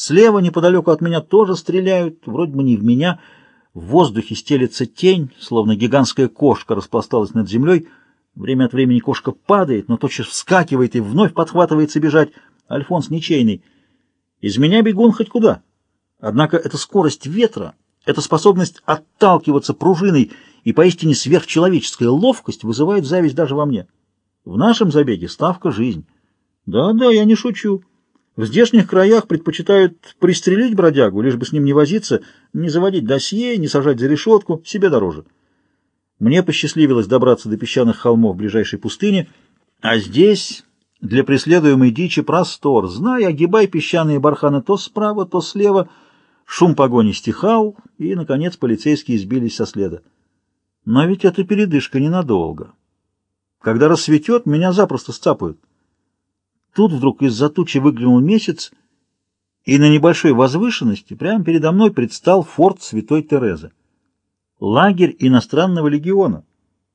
Слева, неподалеку от меня, тоже стреляют, вроде бы не в меня. В воздухе стелется тень, словно гигантская кошка распласталась над землей. Время от времени кошка падает, но тотчас вскакивает и вновь подхватывается бежать. Альфонс ничейный. Из меня бегун хоть куда. Однако эта скорость ветра, эта способность отталкиваться пружиной и поистине сверхчеловеческая ловкость вызывает зависть даже во мне. В нашем забеге ставка — жизнь. Да-да, я не шучу. В здешних краях предпочитают пристрелить бродягу, лишь бы с ним не возиться, не заводить досье, не сажать за решетку, себе дороже. Мне посчастливилось добраться до песчаных холмов ближайшей пустыни, а здесь для преследуемой дичи простор. Знай, огибай песчаные барханы то справа, то слева. Шум погони стихал, и, наконец, полицейские сбились со следа. Но ведь это передышка ненадолго. Когда рассветет, меня запросто сцапают. Тут вдруг из-за тучи выглянул месяц, и на небольшой возвышенности прямо передо мной предстал форт Святой Терезы. Лагерь иностранного легиона.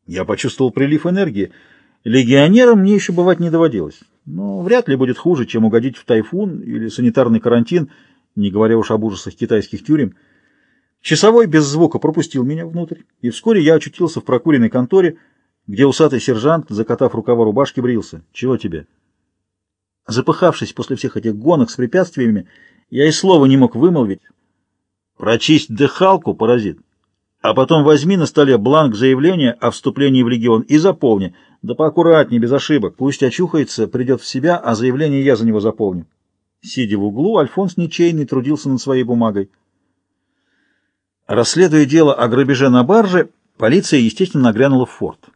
Я почувствовал прилив энергии. Легионерам мне еще бывать не доводилось. Но вряд ли будет хуже, чем угодить в тайфун или санитарный карантин, не говоря уж об ужасах китайских тюрем. Часовой без звука пропустил меня внутрь, и вскоре я очутился в прокуренной конторе, где усатый сержант, закатав рукава рубашки, брился. «Чего тебе?» Запыхавшись после всех этих гонок с препятствиями, я и слова не мог вымолвить. «Прочисть дыхалку, паразит, а потом возьми на столе бланк заявления о вступлении в легион и заполни. Да поаккуратнее, без ошибок. Пусть очухается, придет в себя, а заявление я за него заполню». Сидя в углу, Альфонс ничейный трудился над своей бумагой. Расследуя дело о грабеже на барже, полиция, естественно, нагрянула в форт.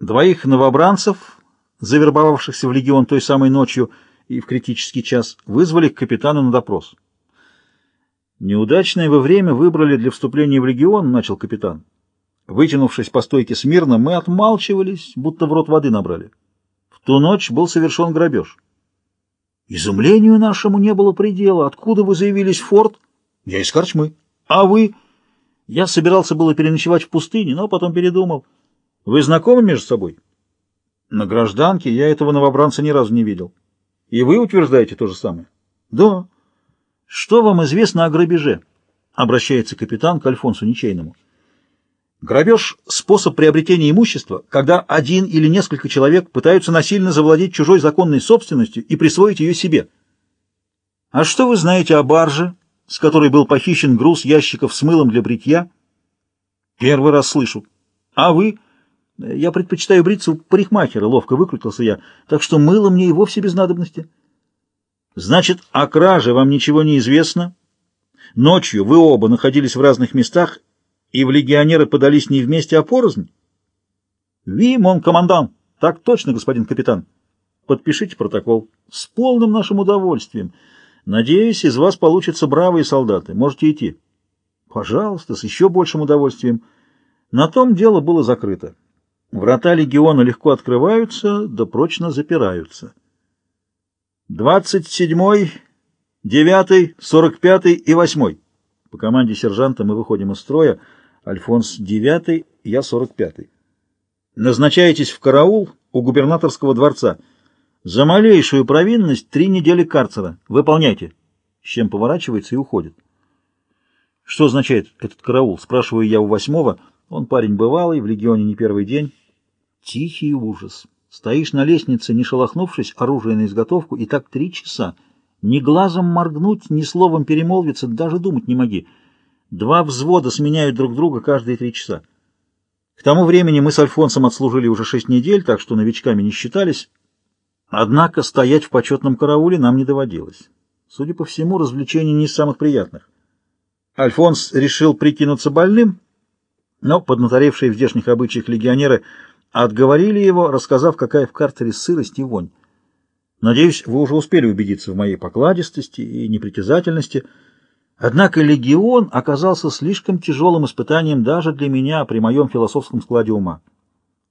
Двоих новобранцев, завербовавшихся в легион той самой ночью и в критический час, вызвали к капитану на допрос. «Неудачное вы время выбрали для вступления в легион», — начал капитан. Вытянувшись по стойке смирно, мы отмалчивались, будто в рот воды набрали. В ту ночь был совершен грабеж. Изумлению нашему не было предела. Откуда вы заявились в форт? Я из Корчмы. А вы? Я собирался было переночевать в пустыне, но потом передумал. Вы знакомы между собой? На гражданке я этого новобранца ни разу не видел. И вы утверждаете то же самое? Да. Что вам известно о грабеже? Обращается капитан к Альфонсу Ничейному. Грабеж – способ приобретения имущества, когда один или несколько человек пытаются насильно завладеть чужой законной собственностью и присвоить ее себе. А что вы знаете о барже, с которой был похищен груз ящиков с мылом для бритья? Первый раз слышу. А вы? Я предпочитаю бриться у парикмахера, ловко выкрутился я, так что мыло мне и вовсе без надобности. Значит, о краже вам ничего не известно? Ночью вы оба находились в разных местах, и в легионеры подались не вместе, а порознь? Ви, мон командан. Так точно, господин капитан. Подпишите протокол. С полным нашим удовольствием. Надеюсь, из вас получатся бравые солдаты. Можете идти. Пожалуйста, с еще большим удовольствием. На том дело было закрыто. Врата легиона легко открываются, да прочно запираются. Двадцать седьмой, девятый, сорок пятый и восьмой. По команде сержанта мы выходим из строя. Альфонс девятый, я сорок пятый. Назначаетесь в караул у губернаторского дворца. За малейшую провинность три недели карцера. Выполняйте. С чем поворачивается и уходит. Что означает этот караул? Спрашиваю я у восьмого. Он парень бывалый, в легионе не первый день. Тихий ужас. Стоишь на лестнице, не шелохнувшись, оружие на изготовку, и так три часа. Ни глазом моргнуть, ни словом перемолвиться, даже думать не моги. Два взвода сменяют друг друга каждые три часа. К тому времени мы с Альфонсом отслужили уже шесть недель, так что новичками не считались. Однако стоять в почетном карауле нам не доводилось. Судя по всему, развлечение не из самых приятных. Альфонс решил прикинуться больным, но поднаторевшие в здешних обычаях легионеры отговорили его, рассказав, какая в картере сырость и вонь. Надеюсь, вы уже успели убедиться в моей покладистости и непритязательности. Однако легион оказался слишком тяжелым испытанием даже для меня при моем философском складе ума.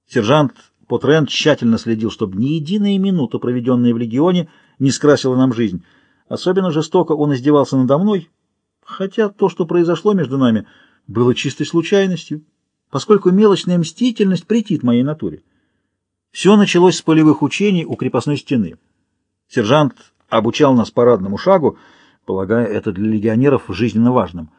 Сержант Потрен тщательно следил, чтобы ни единая минута, проведенная в легионе, не скрасила нам жизнь. Особенно жестоко он издевался надо мной, хотя то, что произошло между нами, было чистой случайностью, поскольку мелочная мстительность претит моей натуре. Все началось с полевых учений у крепостной стены. Сержант обучал нас парадному шагу, полагая это для легионеров жизненно важным.